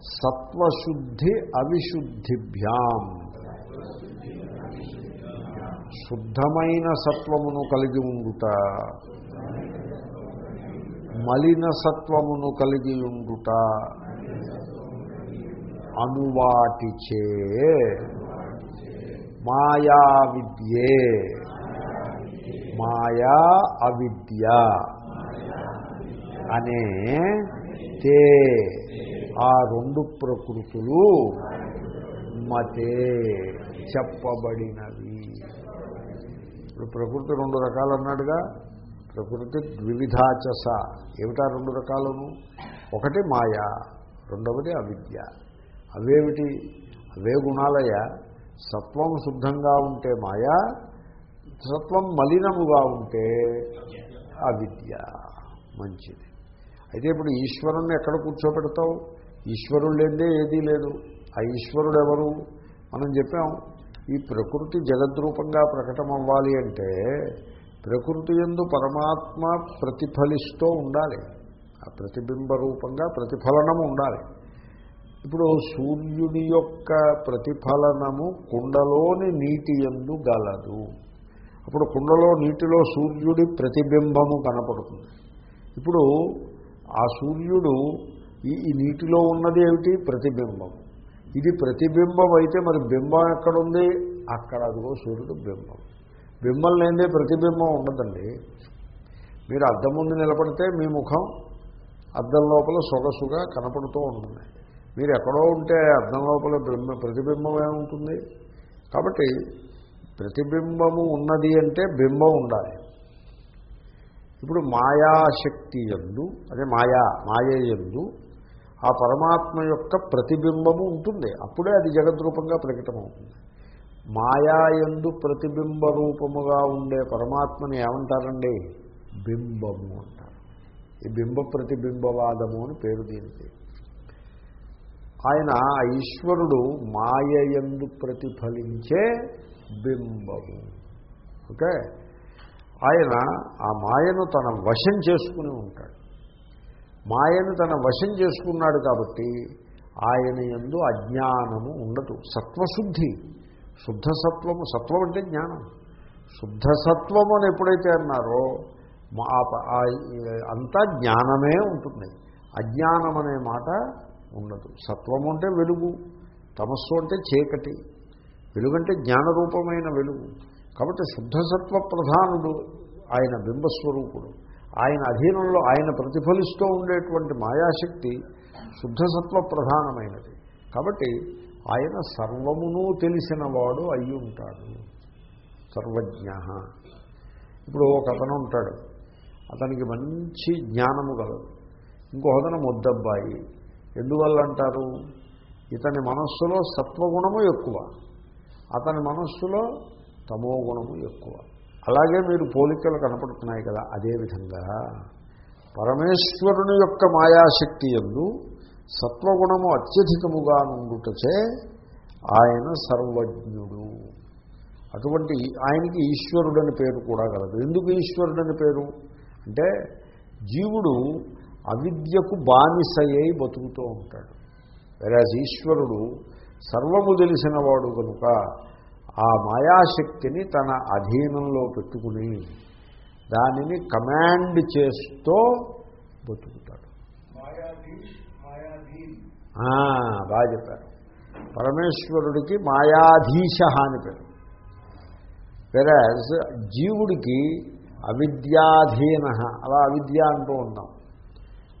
సత్వశుద్ధి అవిశుద్ధిభ్యాం. శుద్ధమైన సత్వమును కలిగి ఉండుట. మలిన సత్వమును కలిగి ఉండుట. అనువాటిచే మాయా విద్యే. మాయా అవిద్య అనే తే ఆ రెండు ప్రకృతులు మతే చెప్పబడినవి. ఇప్పుడు ప్రకృతి రెండు రకాలు అన్నాడుగా ప్రకృతి ద్వివిధాచస. ఏమిటా రెండు రకాలను ఒకటి మాయా రెండవది అవిద్య. అవేమిటి? అవే గుణాలయ సత్వం శుద్ధంగా ఉంటే మాయా సత్వం మలినముగా ఉంటే అవిద్య మంచిది. అయితే ఇప్పుడు ఈశ్వరుణ్ణి ఎక్కడ కూర్చోబెడతావు? ఈశ్వరుడు లేదే ఏదీ లేదు. ఆ ఈశ్వరుడు ఎవరు మనం చెప్పాం ఈ ప్రకృతి జగద్రూపంగా ప్రకటమవ్వాలి అంటే ప్రకృతి ఎందు పరమాత్మ ప్రతిఫలిస్తూ ఉండాలి. ఆ ప్రతిబింబ రూపంగా ప్రతిఫలనము ఉండాలి. ఇప్పుడు సూర్యుడి యొక్క ప్రతిఫలనము కుండలోని నీటి ఎందు గలదు. అప్పుడు కుండలో నీటిలో సూర్యుడి ప్రతిబింబము కనపడుతుంది. ఇప్పుడు ఆ సూర్యుడు ఈ నీటిలో ఉన్నది ఏమిటి? ప్రతిబింబం ఇది ప్రతిబింబం అయితే మరి బింబం ఎక్కడుంది? అక్కడ అదిగో సూర్యుడు బింబం. బింబం లేదే ప్రతిబింబం ఉండదండి. మీరు అద్దం ముందు నిలబడితే మీ ముఖం అద్దం లోపల సొగసుగా కనపడుతూ ఉంటుంది. మీరు ఎక్కడో ఉంటే అద్దం లోపల బింబ ప్రతిబింబం ఏముంటుంది కాబట్టి ప్రతిబింబము ఉన్నది అంటే బింబం ఉండాలి. ఇప్పుడు మాయాశక్తి ఎందు అదే మాయా మాయ ఎందు ఆ పరమాత్మ యొక్క ప్రతిబింబము ఉంటుంది. అప్పుడే అది జగద్రూపంగా ప్రకటమవుతుంది. మాయా ఎందు ప్రతిబింబ రూపముగా ఉండే పరమాత్మని ఏమంటారండి? బింబము అంటారు. ఈ బింబ ప్రతిబింబవాదము అని పేరు దీనికి ఆయన ఈశ్వరుడు మాయ ఎందు ప్రతిఫలించే బింబము ఓకే? ఆయన ఆ మాయను తన వశం చేసుకుని ఉంటాడు. మాయను తన వశం చేసుకున్నాడు కాబట్టి ఆయన ఎందు అజ్ఞానము ఉండదు. సత్వశుద్ధి. శుద్ధ సత్వము సత్వం అంటే జ్ఞానం. శుద్ధ సత్వము అని ఎప్పుడైతే అన్నారో మా- అంతా జ్ఞానమే ఉంటుంది. అజ్ఞానం అనే మాట ఉండదు. సత్వము అంటే వెలుగు. తమస్సు అంటే చీకటి. వెలుగంటే జ్ఞానరూపమైన వెలుగు. కాబట్టి శుద్ధసత్వ ప్రధానుడు ఆయన బింబస్వరూపుడు. ఆయన అధీనంలో ఆయన ప్రతిఫలిస్తూ ఉండేటువంటి మాయాశక్తి శుద్ధసత్వ ప్రధానమైనది. కాబట్టి ఆయన సర్వమును తెలిసినవాడు అయి ఉంటాడు. సర్వజ్ఞ. ఇప్పుడు ఒక అతను ఉంటాడు. అతనికి మంచి జ్ఞానము కలదు ఇంకో అతను ముద్దబ్బాయి. ఎందువల్ల అంటారు ఇతని మనస్సులో సత్వగుణము ఎక్కువ. అతని మనస్సులో తమో గుణము ఎక్కువ. అలాగే మీరు పోలికలు కనపడుతున్నాయి కదా అదేవిధంగా పరమేశ్వరుని యొక్క మాయాశక్తి ఎందు సత్వగుణము అత్యధికముగా నుండుటచే ఆయన సర్వజ్ఞుడు. అటువంటి ఆయనకి ఈశ్వరుడని పేరు కూడా కలదు ఎందుకు ఈశ్వరుడని పేరు? అంటే జీవుడు అవిద్యకు బానిసయ్యై బతుకుతూ ఉంటాడు. వెరాజ్ ఈశ్వరుడు సర్వము తెలిసినవాడు కనుక ఆ మాయాశక్తిని తన అధీనంలో పెట్టుకుని దానిని కమాండ్ చేస్తూ బతుకుతాడు. బాగా చెప్పారు. పరమేశ్వరుడికి మాయాధీశ అని పేరు. వెరాజ్ జీవుడికి అవిద్యాధీన అలా అవిద్య అంటూ ఉంటాం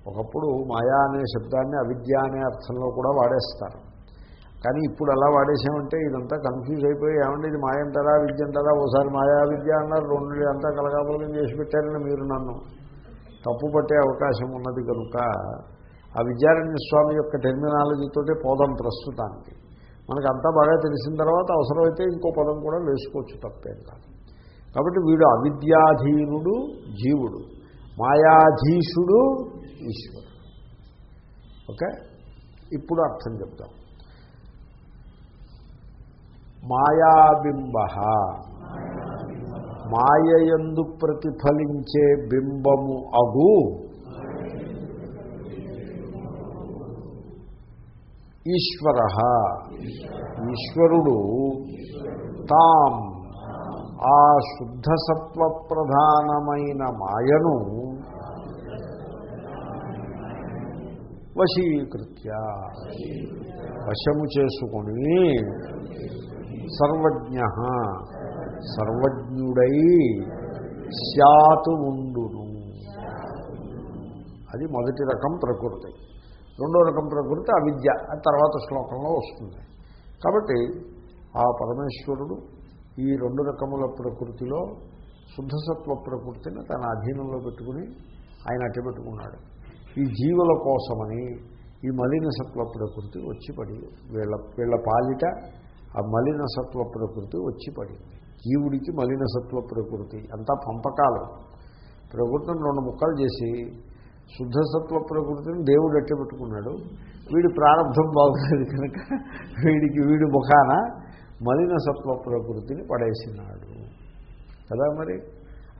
ఒకప్పుడు మాయా అనే శబ్దాన్ని అవిద్య అనే అర్థంలో కూడా వాడేస్తారు. కానీ ఇప్పుడు అలా వాడేసామంటే ఇదంతా కన్ఫ్యూజ్ అయిపోయి ఏమంటే ఇది మాయ అంటారా విద్య అంటారా ఓసారి మాయా విద్య అన్నారు రెండు అంతా కలగాపలకం చేసి పెట్టారని మీరు నన్ను. తప్పు పట్టే అవకాశం ఉన్నది కనుక ఆ విద్యారణ్య స్వామి యొక్క టెర్మినాలజీతోటే పోదాం ప్రస్తుతానికి. మనకు అంతా బాగా తెలిసిన తర్వాత అవసరమైతే ఇంకో పదం కూడా వేసుకోవచ్చు తప్పేం కాదు. కాబట్టి వీడు అవిద్యాధీనుడు జీవుడు. మాయాధీశుడు ఈశ్వరుడు. ఓకే? ఇప్పుడు అర్థం చెప్తాం మాయాబింబ. మాయయందు ప్రతిఫలించే బింబము అగు. ఈశ్వర. ఈశ్వరుడు తాం ఆ శుద్ధసత్వ ప్రధానమైన మాయను వశీకృత్య. వశము చేసుకుని సర్వజ్ఞ. సర్వజ్ఞుడై శాతు ఉండును అది మొదటి రకం ప్రకృతి. రెండో రకం ప్రకృతి అవిద్య. తర్వాత శ్లోకంలో వస్తుంది. కాబట్టి ఆ పరమేశ్వరుడు ఈ రెండు రకముల ప్రకృతిలో శుద్ధసత్వ ప్రకృతిని తన అధీనంలో పెట్టుకుని ఆయన అట్టి పెట్టుకున్నాడు. ఈ జీవుల కోసమని ఈ మలిన సత్వ ప్రకృతి వచ్చి పడి వీళ్ళ వీళ్ళ పాలిట ఆ మలినసత్వ ప్రకృతి వచ్చి పడింది. జీవుడికి మలినసత్వ ప్రకృతి అంతా పంపకాలు. ప్రకృతిని రెండు ముక్కలు చేసి శుద్ధసత్వ ప్రకృతిని దేవుడు అట్టబెట్టుకున్నాడు వీడి ప్రారంభం బాగుంది కనుక వీడికి వీడి ముఖాన మలినసత్వ ప్రకృతిని పడేసినాడు. కదా మరి?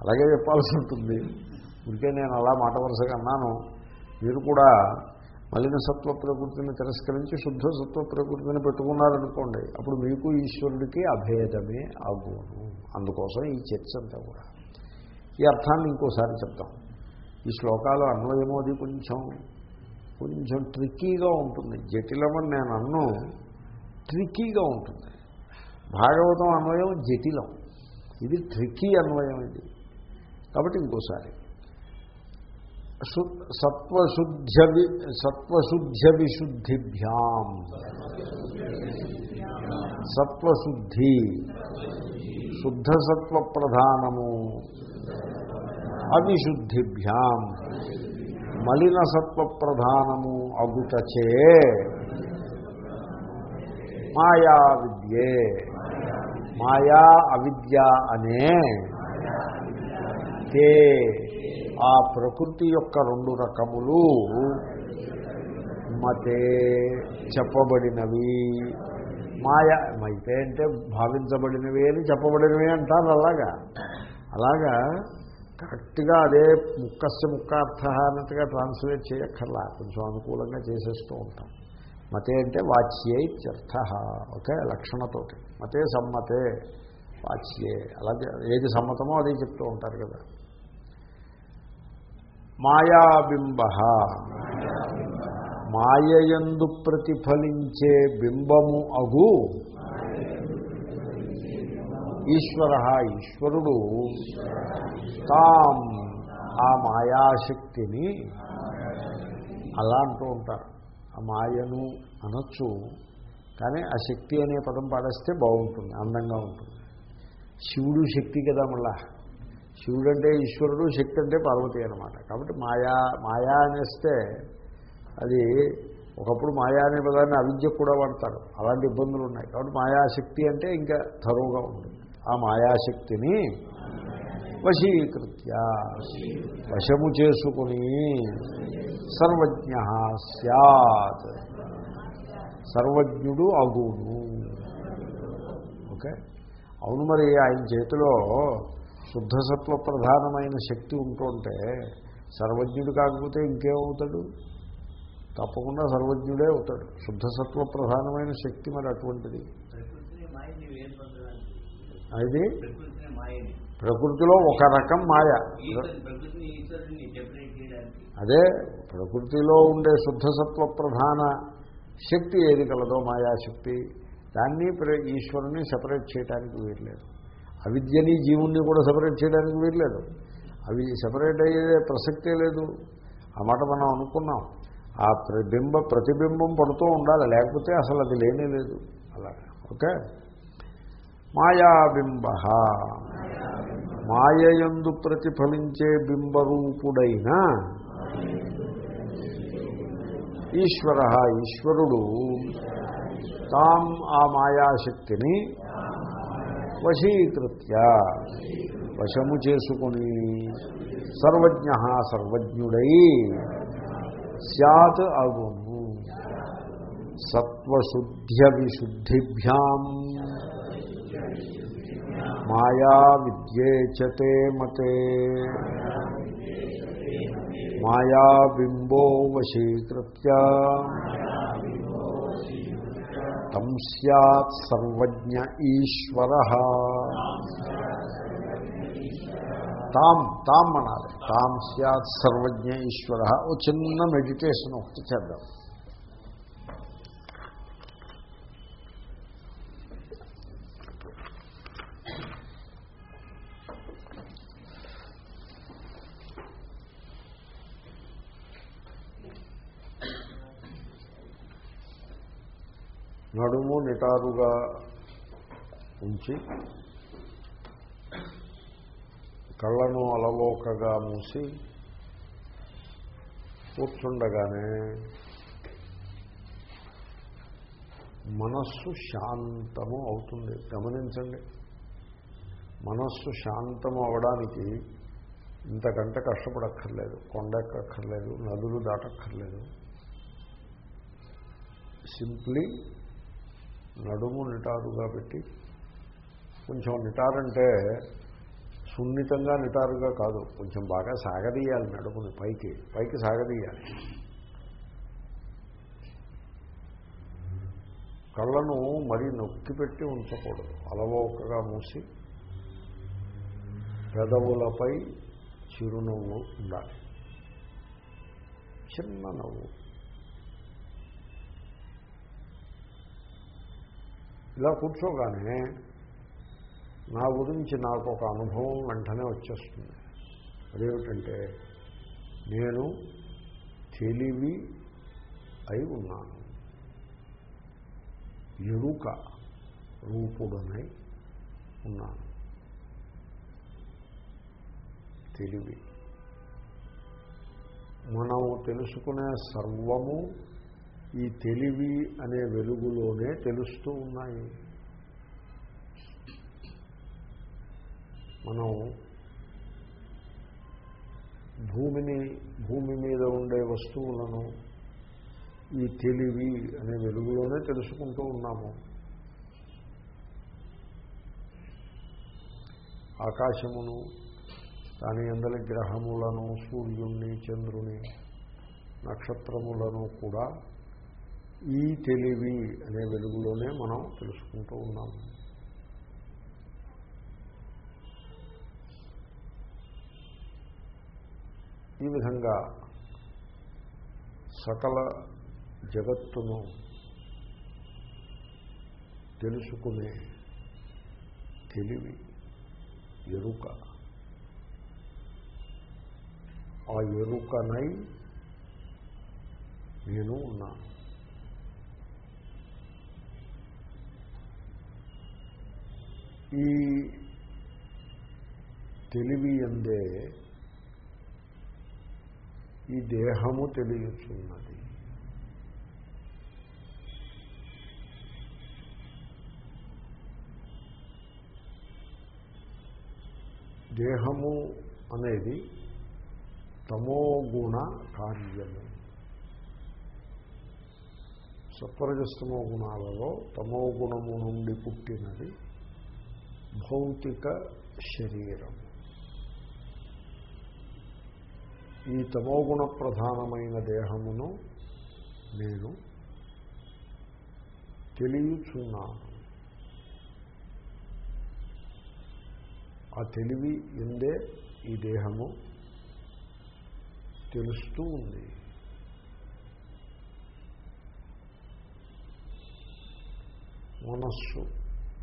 అలాగే చెప్పాల్సి ఉంటుంది. ఇంకే నేను అలా మాట వరుసగా అన్నాను. మీరు కూడా మలిన సత్వ ప్రకృతిని తిరస్కరించి శుద్ధ సత్వ ప్రకృతిని పెట్టుకున్నారనుకోండి అప్పుడు మీకు ఈశ్వరుడికి అభేదమే అగును అందుకోసం ఈ చర్చ అంతా కూడా. ఈ అర్థాన్ని ఇంకోసారి చెప్తాం. ఈ శ్లోకాలు అన్వయమో అది కొంచెం కొంచెం ట్రిక్కీగా ఉంటుంది. జటిలమని నేను అన్ను ట్రిక్కీగా ఉంటుంది. భాగవతం అన్వయం జటిలం. ఇది ట్రిక్కీ అన్వయం ఇది. కాబట్టి ఇంకోసారి. సత్వశుద్ధ్య సత్వశుద్ధ్య విశుద్ధిభ్యాం సత్వశుద్ధి. శుద్ధ సత్వ ప్రధానము అవిశుద్ధిభ్యాం. మలిన సత్వ ప్రధానము అగుటచే. మాయా విద్యే. మాయా అవిద్య అనే. తే ఆ ప్రకృతి యొక్క రెండు రకములు మతే చెప్పబడినవి. మాయ మైతే అంటే భావించబడినవి అని చెప్పబడినవి అంటారు అలాగా. అలాగా కరెక్ట్గా అదే ముక్కస్య ముక్కార్థ అన్నట్టుగా ట్రాన్స్లేట్ చేయక్కర్లా. కొంచెం అనుకూలంగా చేసేస్తూ ఉంటాం. మతే అంటే వాచ్యే ఇత్యర్థ. ఓకే లక్షణతోటి. మతే సమ్మతే వాచ్యే. అలాగే ఏది సమ్మతమో అదే చెప్తూ ఉంటారు కదా. మాయాబింబ. మాయయందు ప్రతిఫలించే బింబము అగు. ఈశ్వర ఈశ్వరుడు తాం ఆ మాయాశక్తిని అలా అంటూ ఉంటారు. ఆ మాయను అనొచ్చు కానీ ఆ శక్తి అనే పదం పాడేస్తే బాగుంటుంది అందంగా ఉంటుంది. శివుడు శక్తి కదా మళ్ళా. శివుడు అంటే ఈశ్వరుడు శక్తి అంటే పార్వతి అనమాట కాబట్టి మాయా మాయా అనేస్తే అది ఒకప్పుడు మాయా అనే పదాన్ని అవిద్య కూడా వాడతారు. అలాంటి ఇబ్బందులు ఉన్నాయి. కాబట్టి మాయాశక్తి అంటే ఇంకా తరువుగా ఉంటుంది. ఆ మాయాశక్తిని వశీకృత్య వశము చేసుకుని సర్వజ్ఞ సత్ సర్వజ్ఞుడు అగును. ఓకే? అవును మరి ఆయన చేతిలో శుద్ధసత్వ ప్రధానమైన శక్తి ఉంటుంటే సర్వజ్ఞుడు కాకపోతే ఇంకేమవుతాడు? తప్పకుండా సర్వజ్ఞుడే అవుతాడు. శుద్ధసత్వ ప్రధానమైన శక్తి మరి అటువంటిది. అది? ప్రకృతిలో ఒక రకం మాయ. అదే ప్రకృతిలో ఉండే శుద్ధసత్వ ప్రధాన శక్తి ఏది కలదో మాయాశక్తి దాన్ని ఈశ్వరుని సెపరేట్ చేయడానికి వీరలేదు అవిద్యని జీవుణ్ణి కూడా సపరేట్ చేయడానికి వీల్లేదు. అవి సెపరేట్ అయ్యే ప్రసక్తే లేదు. ఆ మాట మనం అనుకున్నాం. ఆ ప్రతిబింబ ప్రతిబింబం పడుతూ ఉండాలి. లేకపోతే అసలు అది లేనే లేదు. అలాగే ఓకే? మాయాబింబ. మాయయందు ప్రతిఫలించే బింబరూపుడైన ఈశ్వర ఈశ్వరుడు తాం ఆ మాయాశక్తిని వశీకృత్య. వశము చేసుకుని సర్వజ్ఞ సర్వజ్ఞుడై సత్ అగును. సత్వశుద్ధ్య విశుద్ధిభ్యాం మాయా విద్యేచతే మతే. మాయాబింబో వశీకృత్య. తం సత్ సర్వజ్ఞ ఈశ్వర తాం తాం అనాలి తాం సత్ సర్వజ్ఞ ఈశ్వర ఓ చిన్న మెడిటేషన్ ఒకటి చేద్దాం। నడుము నిటారుగా ఉంచి కళ్ళను అలవోకగా మూసి కూర్చుండగానే మనస్సు శాంతము అవుతుంది. గమనించండి. మనస్సు శాంతము అవడానికి ఇంతకంటే కష్టపడక్కర్లేదు కొండెక్కర్లేదు నదులు దాటక్కర్లేదు. సింప్లీ నడుము నిటారుగా పెట్టి కొంచెం నిటారంటే సున్నితంగా నిటారుగా కాదు. కొంచెం బాగా సాగదీయాలి నడుముని పైకి పైకి సాగదీయాలి. కళ్ళను మరీ నొక్కి పెట్టి ఉంచకూడదు. అలవోకగా మూసి పెదవులపై చిరునవ్వు ఉండాలి. చిన్న నవ్వు. ఇలా కూర్చోగానే నా గురించి నాకు ఒక అనుభవం వెంటనే వచ్చేస్తుంది. అదేమిటంటే నేను తెలివి అయి ఉన్నాను. ఎరుక రూపుడనై ఉన్నాను. తెలివి. మనం తెలుసుకునే సర్వము ఈ తెలివి అనే వెలుగులోనే తెలుస్తూ ఉన్నాయి. మనం భూమిని భూమి మీద ఉండే వస్తువులను ఈ తెలివి అనే వెలుగులోనే తెలుసుకుంటూ ఉన్నాము. ఆకాశమును దాని అందరి గ్రహములను సూర్యుణ్ణి చంద్రుని నక్షత్రములను కూడా ఈ తెలివి అనే వెలుగులోనే మనం తెలుసుకుంటూ ఉన్నాము ఈ విధంగా సకల జగత్తును తెలుసుకునే తెలివి ఎరుక. ఆ ఎరుకనై నేను ఉన్నాను. ఈ తెలివి ఎందే ఈ దేహము తెలియచున్నది. దేహము అనేది తమోగుణ కార్యము. సత్వరజస్తమో గుణాలలో తమోగుణము నుండి పుట్టినది. భౌతిక శరీరం. ఈ తమోగుణ ప్రధానమైన దేహమును నేను తెలియచున్నాను. ఆ తెలివి ఎందే ఈ దేహము తెలుస్తూ ఉంది. మనస్సు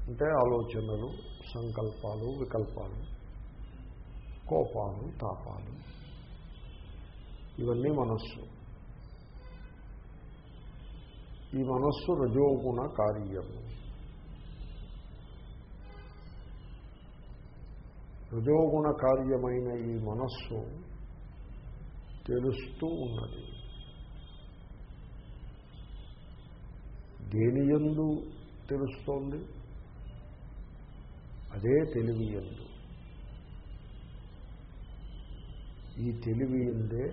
అంటే ఆలోచనలు సంకల్పాలు వికల్పాలు కోపాలు తాపాలు. ఇవన్నీ మనస్సు. ఈ మనస్సు రజోగుణ కార్యము. రజోగుణ కార్యమైన ఈ మనస్సు తెలుస్తూ ఉన్నది. దేనియందు తెలుస్తోంది? అదే తెలివి ఎందు. ఈ తెలివి ఎందే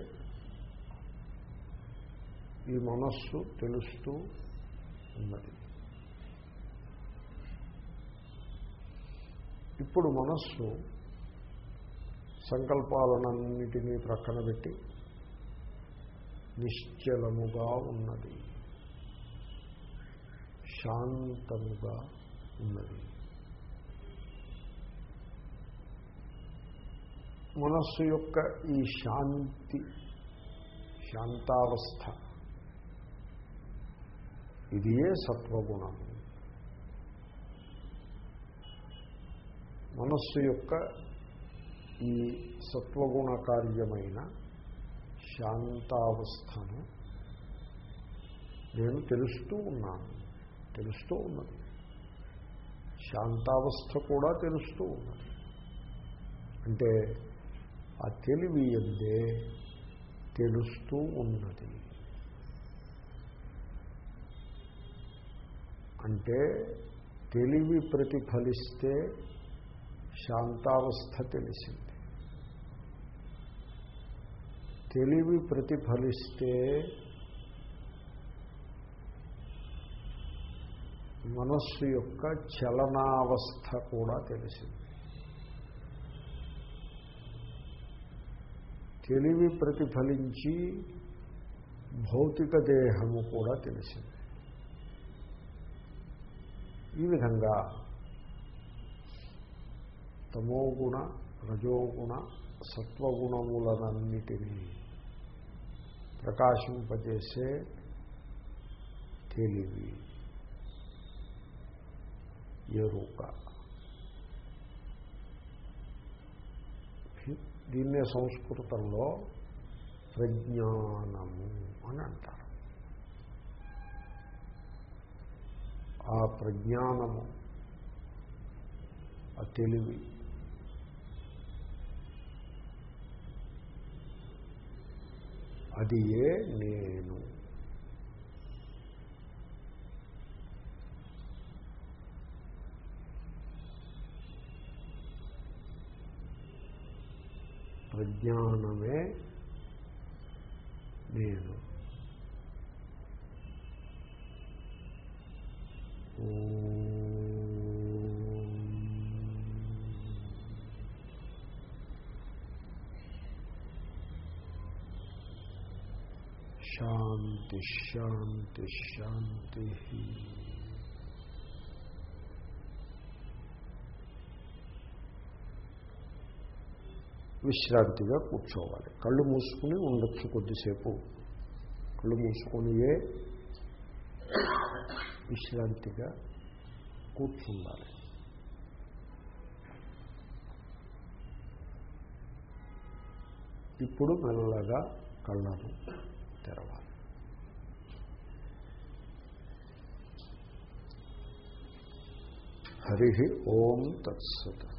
ఈ మనస్సు తెలుస్తూ ఉన్నది. ఇప్పుడు మనస్సు సంకల్పాలన్నిటినీ ప్రక్కన పెట్టి నిశ్చలముగా ఉన్నది. శాంతముగా ఉన్నది. మనస్సు యొక్క ఈ శాంతి శాంతావస్థ. ఇదియే సత్వగుణం. మనస్సు యొక్క ఈ సత్వగుణ కార్యమైన శాంతావస్థను నేను తెలుస్తూ ఉన్నాను. తెలుస్తూ ఉన్నది. శాంతావస్థ కూడా తెలుస్తూ ఉన్నది. అంటే ఆ తెలివి ఎందే తెలుస్తూ ఉన్నది. అంటే తెలివి ప్రతిఫలిస్తే శాంతావస్థ తెలిసింది. తెలివి ప్రతిఫలిస్తే మనస్సు యొక్క చలనావస్థ కూడా తెలిసింది. తెలివి ప్రతిఫలించి భౌతిక దేహము కూడా తెలిసింది. ఈ విధంగా తమోగుణ రజోగుణ సత్వగుణములనన్నిటినీ ప్రకాశింపజేసే తెలివి ఎరుక. దీన్నే సంస్కృతంలో ప్రజ్ఞానము అని అంటారు. ఆ ప్రజ్ఞానము ఆ తెలివి అది ఏ నేను? ప్రజ్ఞానమే నేను. శాంతి శాంతి శాంతి. విశ్రాంతిగా కూర్చోవాలి. కళ్ళు మూసుకుని ఉండొచ్చు కొద్దిసేపు. కళ్ళు మూసుకునియే విశ్రాంతిగా కూర్చుండాలి. ఇప్పుడు మెల్లగా కళ్ళను తెరవాలి. హరి ఓం తత్సత్.